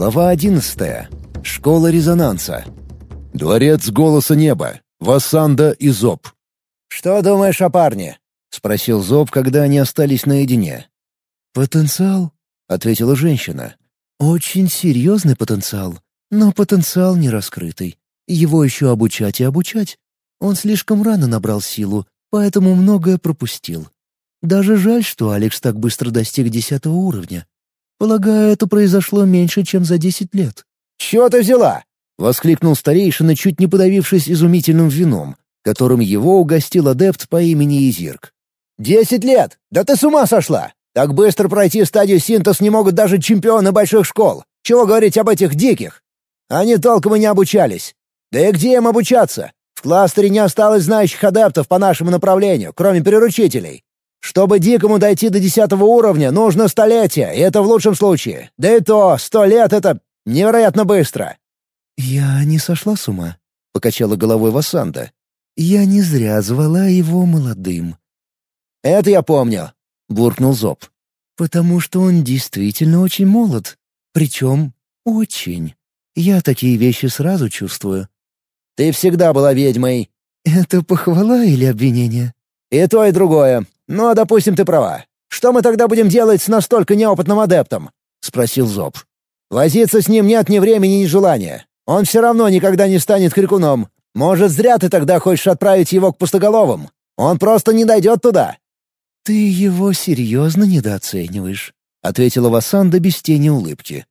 Глава одиннадцатая. Школа резонанса. Дворец голоса неба. Вассанда и Зоб. «Что думаешь о парне?» — спросил Зоб, когда они остались наедине. «Потенциал», — ответила женщина. «Очень серьезный потенциал, но потенциал не раскрытый. Его еще обучать и обучать. Он слишком рано набрал силу, поэтому многое пропустил. Даже жаль, что Алекс так быстро достиг десятого уровня. Полагаю, это произошло меньше, чем за десять лет. «Чего ты взяла?» — воскликнул старейшина, чуть не подавившись изумительным вином, которым его угостил адепт по имени Изирк. «Десять лет! Да ты с ума сошла! Так быстро пройти стадию синтез не могут даже чемпионы больших школ. Чего говорить об этих диких? Они толком и не обучались. Да и где им обучаться? В кластере не осталось знающих адептов по нашему направлению, кроме переручителей. Чтобы дикому дойти до десятого уровня, нужно столетие, и это в лучшем случае. Да и то, сто лет — это невероятно быстро». «Я не сошла с ума», — покачала головой Васанда. «Я не зря звала его молодым». «Это я помню», — буркнул Зоб. «Потому что он действительно очень молод. Причем очень. Я такие вещи сразу чувствую». «Ты всегда была ведьмой». «Это похвала или обвинение?» «И то, и другое. «Ну, а допустим, ты права. Что мы тогда будем делать с настолько неопытным адептом?» — спросил Зоб. «Возиться с ним нет ни времени, ни желания. Он все равно никогда не станет крикуном. Может, зря ты тогда хочешь отправить его к пустоголовым? Он просто не дойдет туда». «Ты его серьезно недооцениваешь», — ответила Васанда без тени улыбки.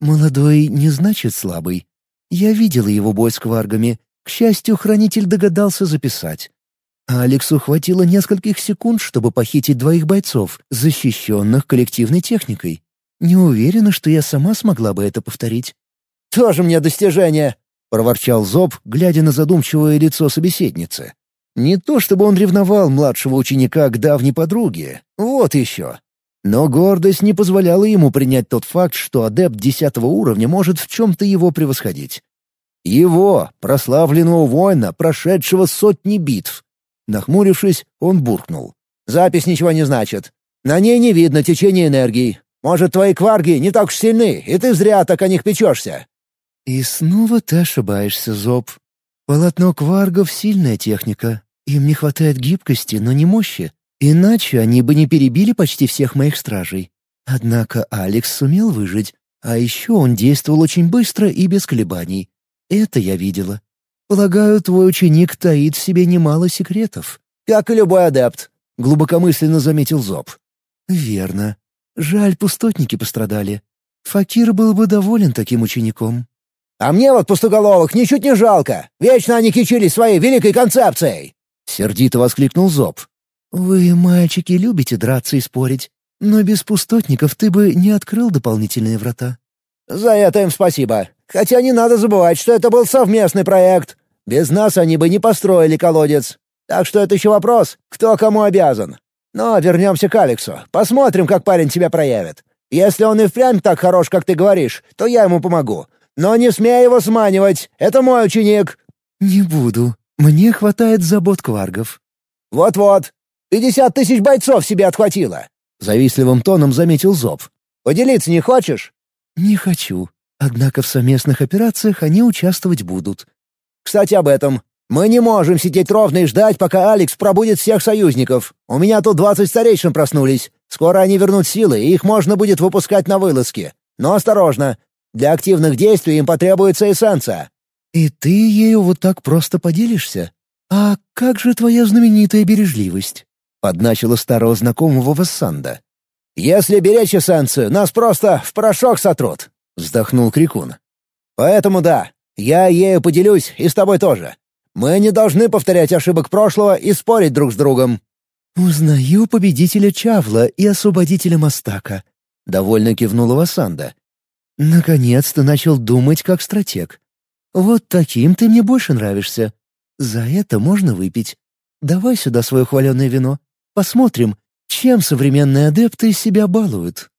«Молодой не значит слабый. Я видела его бой с кваргами. К счастью, хранитель догадался записать. А Алексу хватило нескольких секунд, чтобы похитить двоих бойцов, защищенных коллективной техникой. Не уверена, что я сама смогла бы это повторить. «Тоже мне достижение!» — проворчал Зоб, глядя на задумчивое лицо собеседницы. Не то чтобы он ревновал младшего ученика к давней подруге, вот еще. Но гордость не позволяла ему принять тот факт, что адепт десятого уровня может в чем-то его превосходить. Его, прославленного воина, прошедшего сотни битв, Нахмурившись, он буркнул. «Запись ничего не значит. На ней не видно течения энергии. Может, твои кварги не так уж сильны, и ты зря так о них печешься». «И снова ты ошибаешься, Зоб. Полотно кваргов — сильная техника. Им не хватает гибкости, но не мощи. Иначе они бы не перебили почти всех моих стражей. Однако Алекс сумел выжить, а еще он действовал очень быстро и без колебаний. Это я видела. Полагаю, твой ученик таит в себе немало секретов». «Как и любой адепт», — глубокомысленно заметил Зоб. «Верно. Жаль, пустотники пострадали. Факир был бы доволен таким учеником». «А мне вот пустоголовых ничуть не жалко. Вечно они кичились своей великой концепцией!» — сердито воскликнул Зоб. «Вы, мальчики, любите драться и спорить, но без пустотников ты бы не открыл дополнительные врата». «За это им спасибо. Хотя не надо забывать, что это был совместный проект. Без нас они бы не построили колодец. Так что это еще вопрос, кто кому обязан. Но вернемся к Алексу. Посмотрим, как парень себя проявит. Если он и впрямь так хорош, как ты говоришь, то я ему помогу. Но не смей его сманивать. Это мой ученик». «Не буду. Мне хватает забот кваргов». «Вот-вот. Пятьдесят тысяч бойцов себе отхватило», — завистливым тоном заметил Зоб. «Поделиться не хочешь?» «Не хочу. Однако в совместных операциях они участвовать будут. Кстати, об этом. Мы не можем сидеть ровно и ждать, пока Алекс пробудет всех союзников. У меня тут двадцать старейшин проснулись. Скоро они вернут силы, и их можно будет выпускать на вылазки. Но осторожно. Для активных действий им потребуется эссенция. И ты ею вот так просто поделишься? А как же твоя знаменитая бережливость? Подначила старого знакомого Вассанда. Если беречь эссенцию, нас просто в порошок сотрут. — вздохнул Крикун. «Поэтому да, я ею поделюсь, и с тобой тоже. Мы не должны повторять ошибок прошлого и спорить друг с другом». «Узнаю победителя Чавла и освободителя Мастака», — довольно кивнула Васанда. «Наконец-то начал думать как стратег. Вот таким ты мне больше нравишься. За это можно выпить. Давай сюда свое хваленое вино. Посмотрим, чем современные адепты себя балуют».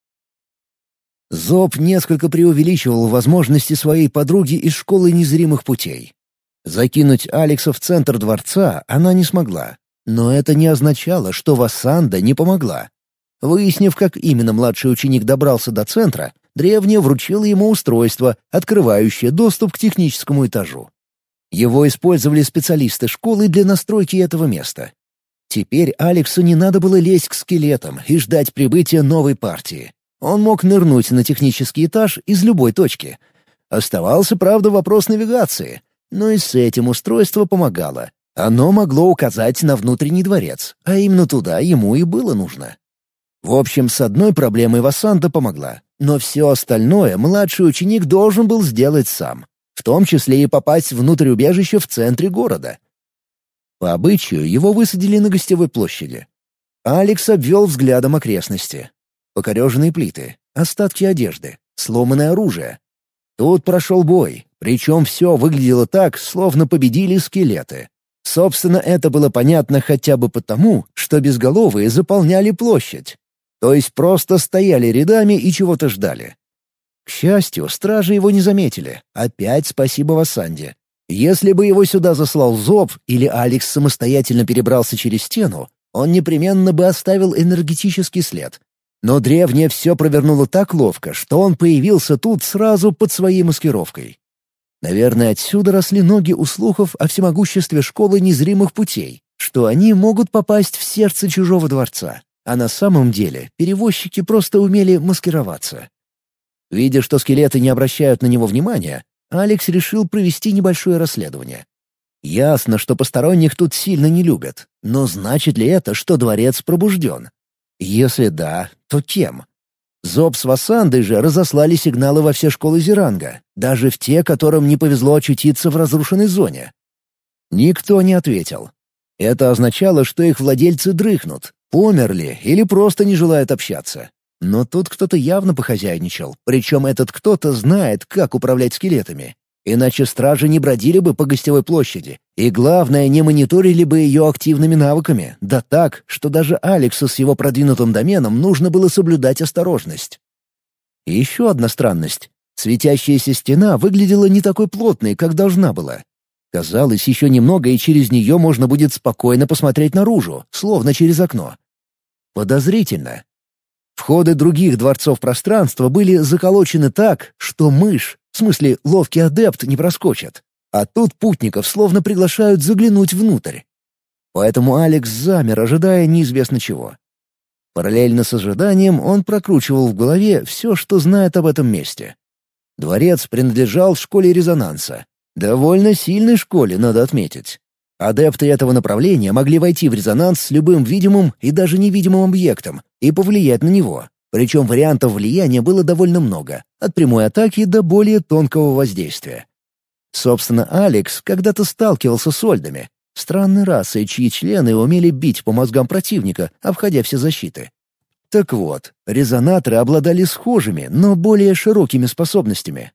Зоб несколько преувеличивал возможности своей подруги из школы незримых путей. Закинуть Алекса в центр дворца она не смогла. Но это не означало, что Вассанда не помогла. Выяснив, как именно младший ученик добрался до центра, древняя вручила ему устройство, открывающее доступ к техническому этажу. Его использовали специалисты школы для настройки этого места. Теперь Алексу не надо было лезть к скелетам и ждать прибытия новой партии. Он мог нырнуть на технический этаж из любой точки. Оставался, правда, вопрос навигации, но и с этим устройство помогало. Оно могло указать на внутренний дворец, а именно туда ему и было нужно. В общем, с одной проблемой Вассанта помогла, но все остальное младший ученик должен был сделать сам, в том числе и попасть внутрь убежища в центре города. По обычаю его высадили на гостевой площади. Алекс обвел взглядом окрестности. Покореженные плиты, остатки одежды, сломанное оружие. Тут прошел бой, причем все выглядело так, словно победили скелеты. Собственно, это было понятно хотя бы потому, что безголовые заполняли площадь. То есть просто стояли рядами и чего-то ждали. К счастью, стражи его не заметили. Опять спасибо Васанде. Если бы его сюда заслал Зоб или Алекс самостоятельно перебрался через стену, он непременно бы оставил энергетический след. Но древняя все провернула так ловко, что он появился тут сразу под своей маскировкой. Наверное, отсюда росли ноги у слухов о всемогуществе школы незримых путей, что они могут попасть в сердце чужого дворца. А на самом деле перевозчики просто умели маскироваться. Видя, что скелеты не обращают на него внимания, Алекс решил провести небольшое расследование. Ясно, что посторонних тут сильно не любят, но значит ли это, что дворец пробужден? Если да, то кем? Зоб с Вассандой же разослали сигналы во все школы Зеранга, даже в те, которым не повезло очутиться в разрушенной зоне. Никто не ответил. Это означало, что их владельцы дрыхнут, Померли или просто не желают общаться. Но тут кто-то явно похозяйничал, причем этот кто-то знает, как управлять скелетами. Иначе стражи не бродили бы по гостевой площади, и, главное, не мониторили бы ее активными навыками, да так, что даже Алексу с его продвинутым доменом нужно было соблюдать осторожность. И еще одна странность. Светящаяся стена выглядела не такой плотной, как должна была. Казалось, еще немного, и через нее можно будет спокойно посмотреть наружу, словно через окно. Подозрительно. Входы других дворцов пространства были заколочены так, что мышь, в смысле ловкий адепт, не проскочит. А тут путников словно приглашают заглянуть внутрь. Поэтому Алекс замер, ожидая неизвестно чего. Параллельно с ожиданием он прокручивал в голове все, что знает об этом месте. Дворец принадлежал школе резонанса, Довольно сильной школе, надо отметить. Адепты этого направления могли войти в резонанс с любым видимым и даже невидимым объектом и повлиять на него. Причем вариантов влияния было довольно много, от прямой атаки до более тонкого воздействия. Собственно, Алекс когда-то сталкивался с Ольдами, странной расой, чьи члены умели бить по мозгам противника, обходя все защиты. Так вот, резонаторы обладали схожими, но более широкими способностями,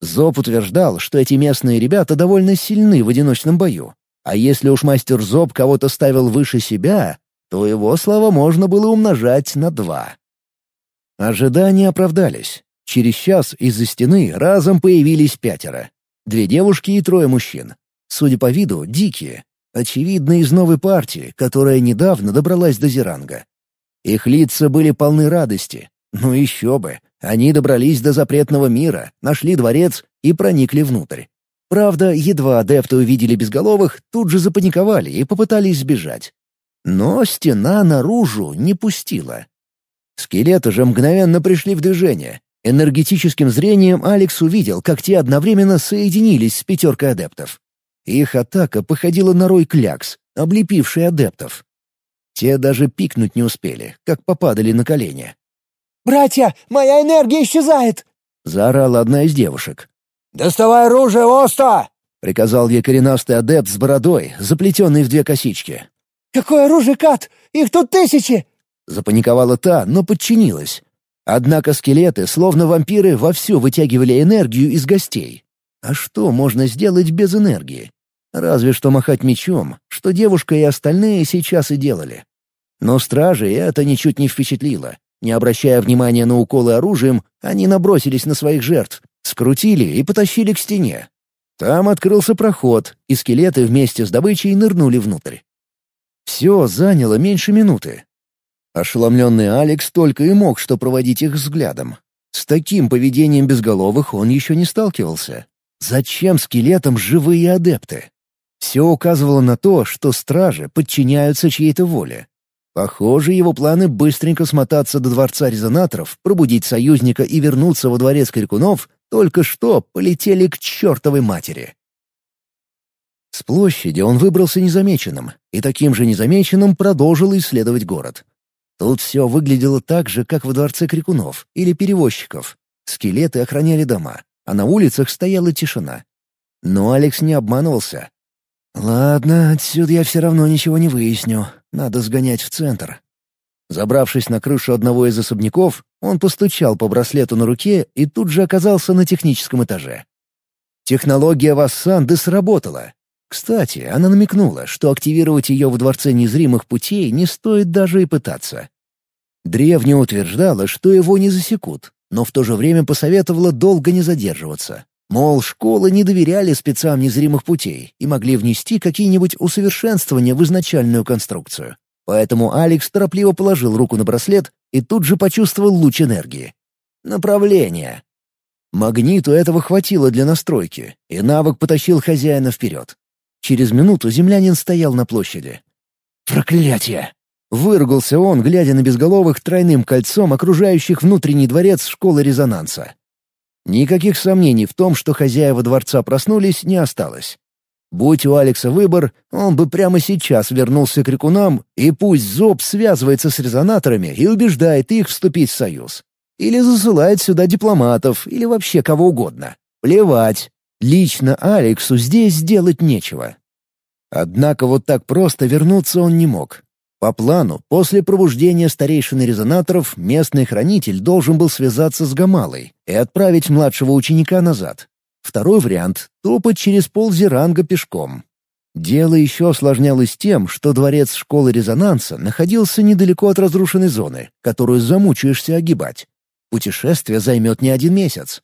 Зоб утверждал, что эти местные ребята довольно сильны в одиночном бою. А если уж мастер Зоб кого-то ставил выше себя, то его слова можно было умножать на два. Ожидания оправдались. Через час из-за стены разом появились пятеро. Две девушки и трое мужчин. Судя по виду, дикие. Очевидно, из новой партии, которая недавно добралась до Зеранга. Их лица были полны радости. Ну еще бы. Они добрались до запретного мира, нашли дворец и проникли внутрь. Правда, едва адепты увидели безголовых, тут же запаниковали и попытались сбежать. Но стена наружу не пустила. Скелеты же мгновенно пришли в движение. Энергетическим зрением Алекс увидел, как те одновременно соединились с пятеркой адептов. Их атака походила на рой клякс, облепивший адептов. Те даже пикнуть не успели, как попадали на колени. «Братья, моя энергия исчезает!» — заорала одна из девушек. «Доставай оружие, Оста!» — приказал ей коренастый адепт с бородой, заплетенный в две косички. «Какое оружие, Кат? Их тут тысячи!» Запаниковала та, но подчинилась. Однако скелеты, словно вампиры, вовсю вытягивали энергию из гостей. А что можно сделать без энергии? Разве что махать мечом, что девушка и остальные сейчас и делали. Но стражи это ничуть не впечатлило. Не обращая внимания на уколы оружием, они набросились на своих жертв, скрутили и потащили к стене. Там открылся проход, и скелеты вместе с добычей нырнули внутрь. Все заняло меньше минуты. Ошеломленный Алекс только и мог что проводить их взглядом. С таким поведением безголовых он еще не сталкивался. Зачем скелетам живые адепты? Все указывало на то, что стражи подчиняются чьей-то воле. Похоже, его планы быстренько смотаться до дворца резонаторов, пробудить союзника и вернуться во дворец Крикунов только что полетели к чертовой матери. С площади он выбрался незамеченным, и таким же незамеченным продолжил исследовать город. Тут все выглядело так же, как во дворце крикунов или перевозчиков. Скелеты охраняли дома, а на улицах стояла тишина. Но Алекс не обманывался. «Ладно, отсюда я все равно ничего не выясню. Надо сгонять в центр». Забравшись на крышу одного из особняков, он постучал по браслету на руке и тут же оказался на техническом этаже. Технология Вассанды сработала. Кстати, она намекнула, что активировать ее в Дворце Незримых Путей не стоит даже и пытаться. Древняя утверждала, что его не засекут, но в то же время посоветовала долго не задерживаться. Мол, школы не доверяли спецам незримых путей и могли внести какие-нибудь усовершенствования в изначальную конструкцию. Поэтому Алекс торопливо положил руку на браслет и тут же почувствовал луч энергии. Направление. Магниту этого хватило для настройки, и навык потащил хозяина вперед. Через минуту землянин стоял на площади. «Проклятие!» — выругался он, глядя на безголовых тройным кольцом окружающих внутренний дворец школы резонанса. Никаких сомнений в том, что хозяева дворца проснулись, не осталось. Будь у Алекса выбор, он бы прямо сейчас вернулся к рекунам, и пусть Зоб связывается с резонаторами и убеждает их вступить в союз. Или засылает сюда дипломатов, или вообще кого угодно. Плевать. Лично Алексу здесь сделать нечего. Однако вот так просто вернуться он не мог. По плану, после пробуждения старейшины резонаторов, местный хранитель должен был связаться с Гамалой и отправить младшего ученика назад. Второй вариант — топать через ползеранга пешком. Дело еще осложнялось тем, что дворец школы резонанса находился недалеко от разрушенной зоны, которую замучаешься огибать. Путешествие займет не один месяц.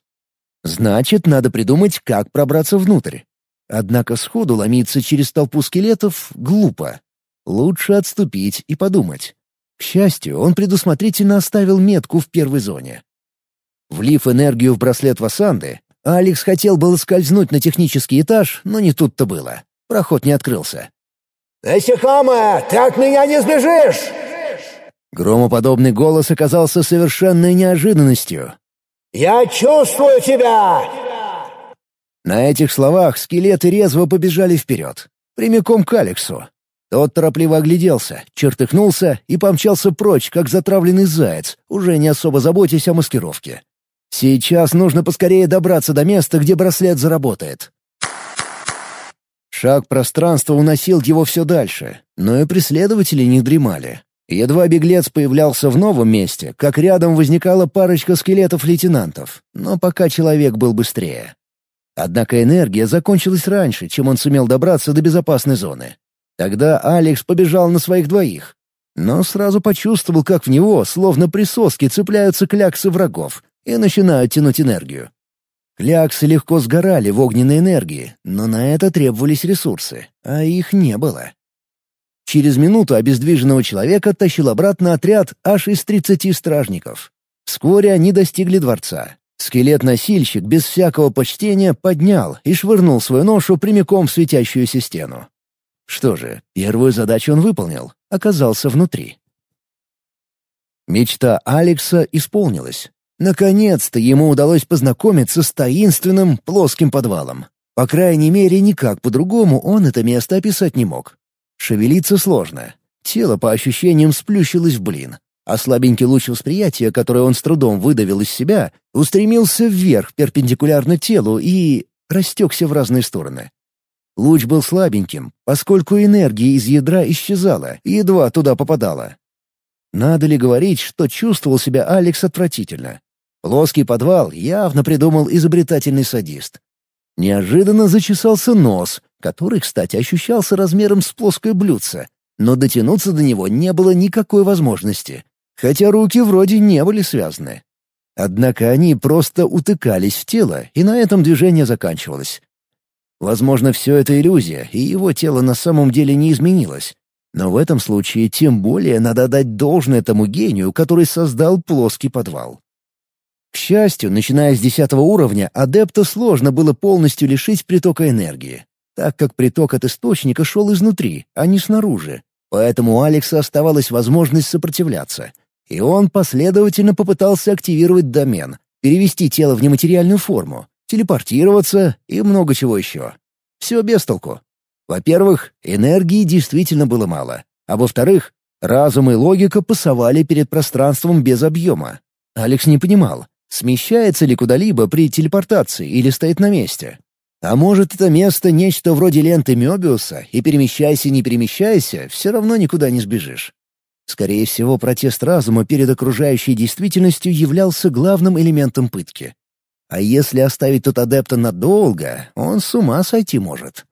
Значит, надо придумать, как пробраться внутрь. Однако сходу ломиться через толпу скелетов глупо. Лучше отступить и подумать. К счастью, он предусмотрительно оставил метку в первой зоне. Влив энергию в браслет Васанды, Алекс хотел было скользнуть на технический этаж, но не тут-то было. Проход не открылся. «Насихама, ты от меня не сбежишь!» Громоподобный голос оказался совершенной неожиданностью. «Я чувствую тебя!» На этих словах скелеты резво побежали вперед, прямиком к Алексу. Тот торопливо огляделся, чертыхнулся и помчался прочь, как затравленный заяц, уже не особо заботясь о маскировке. Сейчас нужно поскорее добраться до места, где браслет заработает. Шаг пространства уносил его все дальше, но и преследователи не дремали. Едва беглец появлялся в новом месте, как рядом возникала парочка скелетов лейтенантов, но пока человек был быстрее. Однако энергия закончилась раньше, чем он сумел добраться до безопасной зоны. Тогда Алекс побежал на своих двоих, но сразу почувствовал, как в него, словно присоски, цепляются кляксы врагов и начинают тянуть энергию. Кляксы легко сгорали в огненной энергии, но на это требовались ресурсы, а их не было. Через минуту обездвиженного человека тащил обратно отряд аж из тридцати стражников. Вскоре они достигли дворца. Скелет-носильщик без всякого почтения поднял и швырнул свою ношу прямиком в светящуюся стену. Что же, первую задачу он выполнил, оказался внутри. Мечта Алекса исполнилась. Наконец-то ему удалось познакомиться с таинственным плоским подвалом. По крайней мере, никак по-другому он это место описать не мог. Шевелиться сложно. Тело, по ощущениям, сплющилось в блин. А слабенький луч восприятия, который он с трудом выдавил из себя, устремился вверх перпендикулярно телу и... растекся в разные стороны. Луч был слабеньким, поскольку энергия из ядра исчезала и едва туда попадала. Надо ли говорить, что чувствовал себя Алекс отвратительно? Плоский подвал явно придумал изобретательный садист. Неожиданно зачесался нос, который, кстати, ощущался размером с плоское блюдце, но дотянуться до него не было никакой возможности, хотя руки вроде не были связаны. Однако они просто утыкались в тело, и на этом движение заканчивалось. Возможно, все это иллюзия, и его тело на самом деле не изменилось. Но в этом случае тем более надо дать должное тому гению, который создал плоский подвал. К счастью, начиная с десятого уровня, адепта сложно было полностью лишить притока энергии, так как приток от источника шел изнутри, а не снаружи. Поэтому у Алекса оставалась возможность сопротивляться. И он последовательно попытался активировать домен, перевести тело в нематериальную форму, телепортироваться и много чего еще. Все без толку. Во-первых, энергии действительно было мало. А во-вторых, разум и логика пасовали перед пространством без объема. Алекс не понимал, смещается ли куда-либо при телепортации или стоит на месте. А может, это место нечто вроде ленты Мёбиуса, и перемещайся, не перемещайся, все равно никуда не сбежишь. Скорее всего, протест разума перед окружающей действительностью являлся главным элементом пытки. А если оставить тут адепта надолго, он с ума сойти может.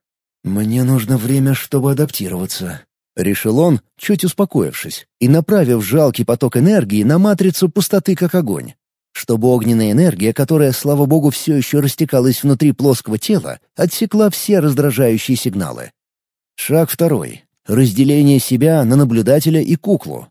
«Мне нужно время, чтобы адаптироваться», — решил он, чуть успокоившись, и направив жалкий поток энергии на матрицу пустоты как огонь. Чтобы огненная энергия, которая, слава богу, все еще растекалась внутри плоского тела, отсекла все раздражающие сигналы. Шаг второй. Разделение себя на наблюдателя и куклу.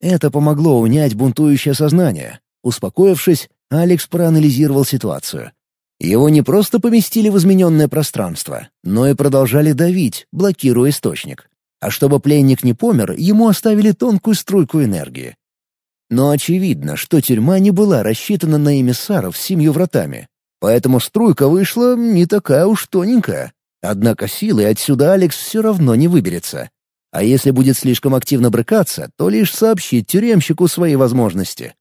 Это помогло унять бунтующее сознание. Успокоившись, Алекс проанализировал ситуацию. Его не просто поместили в измененное пространство, но и продолжали давить, блокируя источник. А чтобы пленник не помер, ему оставили тонкую струйку энергии. Но очевидно, что тюрьма не была рассчитана на эмиссаров с семью вратами. Поэтому струйка вышла не такая уж тоненькая. Однако силой отсюда Алекс все равно не выберется. А если будет слишком активно брыкаться, то лишь сообщит тюремщику свои возможности.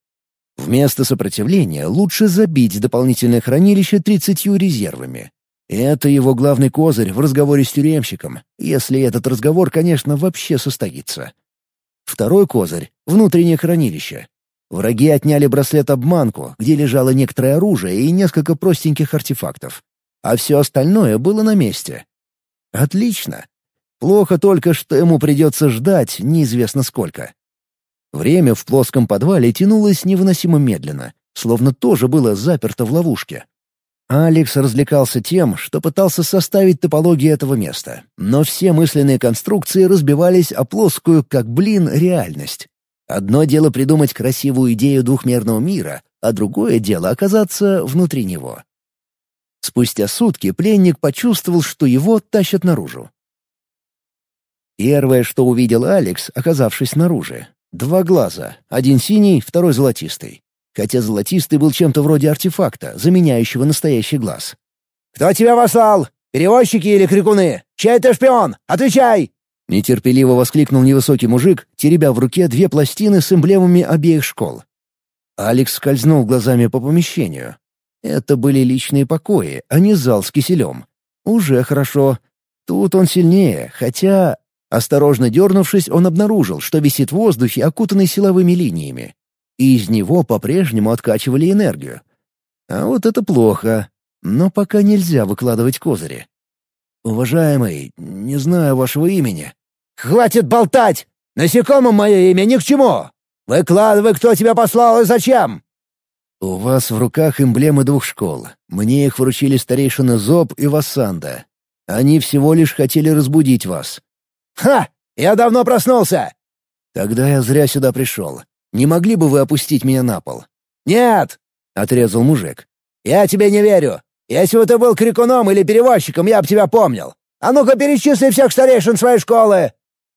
Вместо сопротивления лучше забить дополнительное хранилище тридцатью резервами. Это его главный козырь в разговоре с тюремщиком, если этот разговор, конечно, вообще состоится. Второй козырь — внутреннее хранилище. Враги отняли браслет-обманку, где лежало некоторое оружие и несколько простеньких артефактов. А все остальное было на месте. Отлично. Плохо только, что ему придется ждать неизвестно сколько. Время в плоском подвале тянулось невыносимо медленно, словно тоже было заперто в ловушке. Алекс развлекался тем, что пытался составить топологию этого места, но все мысленные конструкции разбивались о плоскую, как блин, реальность. Одно дело придумать красивую идею двухмерного мира, а другое дело оказаться внутри него. Спустя сутки пленник почувствовал, что его тащат наружу. Первое, что увидел Алекс, оказавшись снаружи, Два глаза, один синий, второй золотистый. Хотя золотистый был чем-то вроде артефакта, заменяющего настоящий глаз. «Кто тебя послал? Перевозчики или крикуны? Чей ты шпион? Отвечай!» Нетерпеливо воскликнул невысокий мужик, теребя в руке две пластины с эмблемами обеих школ. Алекс скользнул глазами по помещению. Это были личные покои, а не зал с киселем. Уже хорошо. Тут он сильнее, хотя Осторожно дернувшись, он обнаружил, что висит в воздухе, окутанный силовыми линиями. И из него по-прежнему откачивали энергию. А вот это плохо. Но пока нельзя выкладывать козыри. «Уважаемый, не знаю вашего имени». «Хватит болтать! Насекомым мое имя ни к чему! Выкладывай, кто тебя послал и зачем!» «У вас в руках эмблемы двух школ. Мне их вручили старейшины Зоб и Вассанда. Они всего лишь хотели разбудить вас. «Ха! Я давно проснулся!» «Тогда я зря сюда пришел. Не могли бы вы опустить меня на пол?» «Нет!» — отрезал мужик. «Я тебе не верю. Если бы ты был крикуном или перевозчиком, я бы тебя помнил. А ну-ка перечисли всех старейшин своей школы!»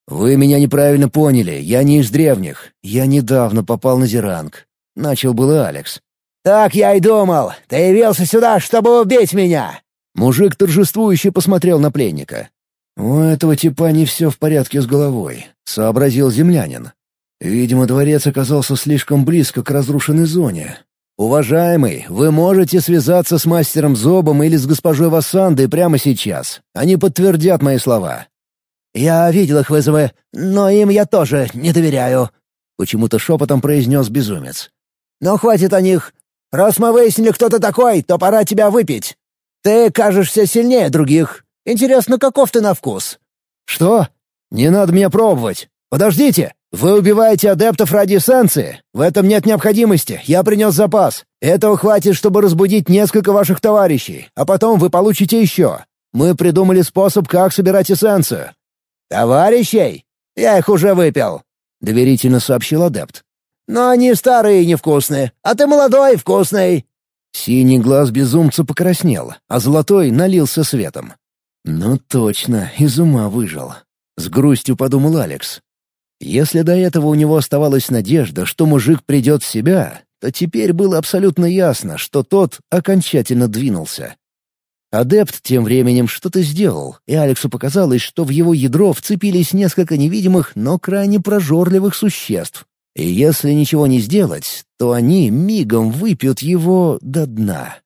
«Вы меня неправильно поняли. Я не из древних. Я недавно попал на Зеранг». Начал было Алекс. «Так я и думал. Ты явился сюда, чтобы убить меня!» Мужик торжествующе посмотрел на пленника. «У этого типа не все в порядке с головой», — сообразил землянин. «Видимо, дворец оказался слишком близко к разрушенной зоне. Уважаемый, вы можете связаться с мастером Зобом или с госпожой Вассандой прямо сейчас. Они подтвердят мои слова». «Я видел их вызовы, но им я тоже не доверяю», — почему-то шепотом произнес безумец. «Но хватит о них. Раз мы выяснили, кто ты такой, то пора тебя выпить. Ты кажешься сильнее других, Интересно, каков ты на вкус?» «Что? Не надо меня пробовать. Подождите! Вы убиваете адептов ради эссенции. В этом нет необходимости. Я принес запас. Этого хватит, чтобы разбудить несколько ваших товарищей, а потом вы получите еще. Мы придумали способ, как собирать эссенцию». «Товарищей? Я их уже выпил», — доверительно сообщил адепт. Но они старые и невкусные, а ты молодой и вкусный». Синий глаз безумца покраснел, а золотой налился светом. «Ну точно, из ума выжил», — с грустью подумал Алекс. Если до этого у него оставалась надежда, что мужик придет в себя, то теперь было абсолютно ясно, что тот окончательно двинулся. Адепт тем временем что-то сделал, и Алексу показалось, что в его ядро вцепились несколько невидимых, но крайне прожорливых существ. И если ничего не сделать, то они мигом выпьют его до дна.